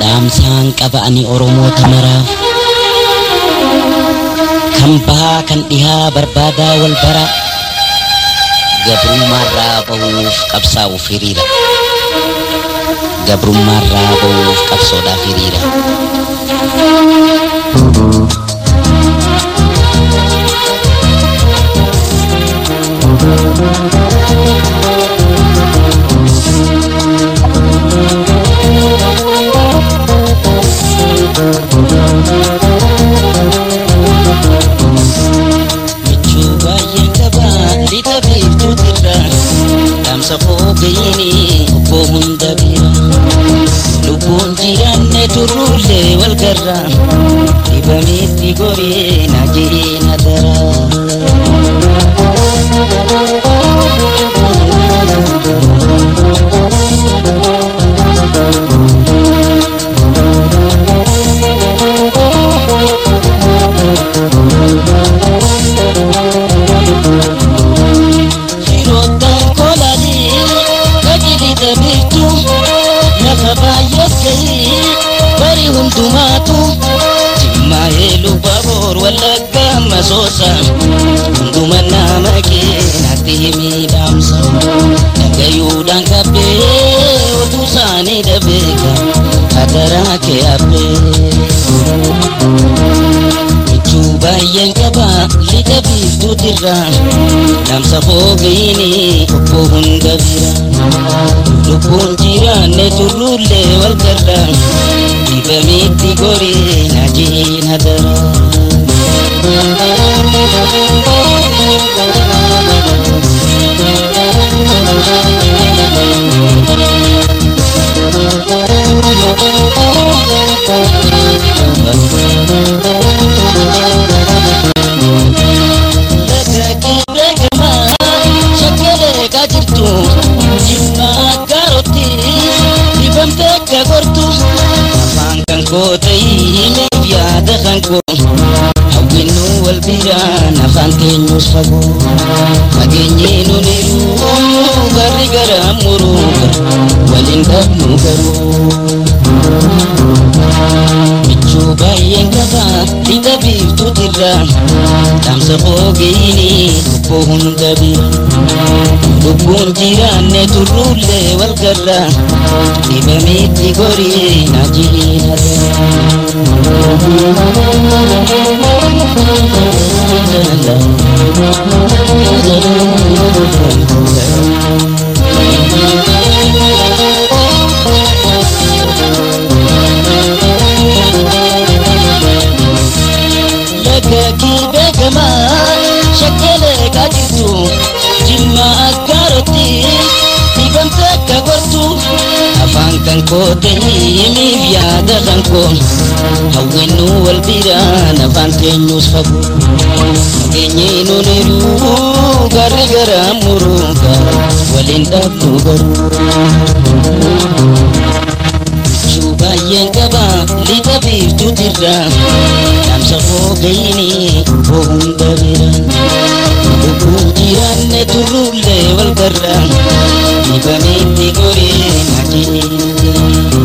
dhaamsaan qaba'anii oromoota maraaf kan bahaa kan dhihaa barbaadaa wal bara. Gabrummaarraa bahuuf qabsaa'uuf hiriira gabrummaarraa bahuuf qabsoodhaaf hiriira garra dhibamitti goree na jireen wallaggaa masoosa hunduma nama keenatti himii dhaamsa dhagayuudhaan qabbee otuu isaanii dhabeeka hadaraa kee habbee. michuu baay'een qaba lixa biiftuutirra dhaamsa foogayini obbo hunda bira. Lubbuun jiraanne turruullee wal garra dhibamitti goree na Kota ini biraan afaan keenyus fagoo fageenyee nuniru garri gara muruuga waliin dhabnu garuu michuu baay'een qaba lixa biiftuutirra dhaamsa foogeyini obbo hunda bira lubbuun jiraanne turruullee wal garra dhibamitti gorii na Lagakii شكل dankootaniiniif yaada dankoon hawwinuu wal biraa nafaan teenyuus fagu nageenyiinuu ni duuduu garri garaa muruunga waliin dhabnu garuu. baay'een qabaa lixa biiftuutirra namsa foogayini foogum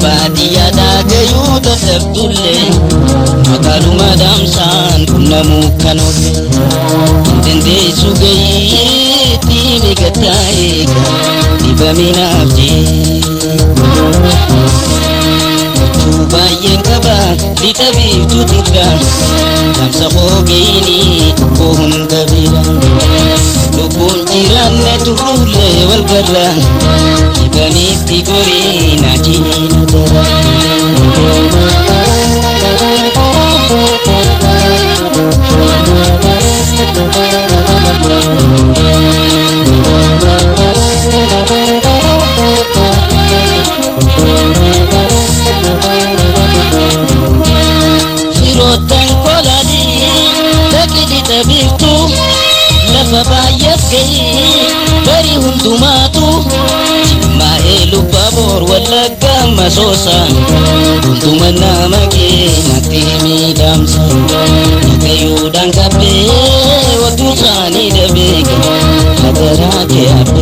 koo baay'ee eegoo isaanii jiti manneen baadiyyaa daagayuu dadhabdullee magaaluma daamsaan qunnamuu kan oole hin dandeessu gayiitti migataa eega dhibaminaaf jee. Jechuu baay'een qaba lixa biiftuutirra dhaamsa foogeyini obbo ጀሚልቱ ለፈ ባየፌ በሪ ሁንዱማቱ ጅማኤ ሉባቦር ወለጋ መሶሳ ሁንዱመና መቄ ናቴ ሚዳምሳ ነቀዩዳን ካቤ ወቱሳኒ ደቤገ ነገራኬ አቤ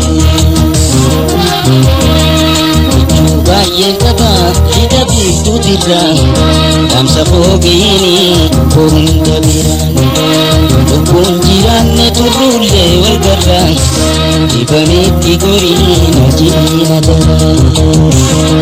ባየን hidha biiftuutirra dhaamsa fooqiini hunda biraan lubbuun jiraanne turruullee wal garra dibameetti goriina jiina dara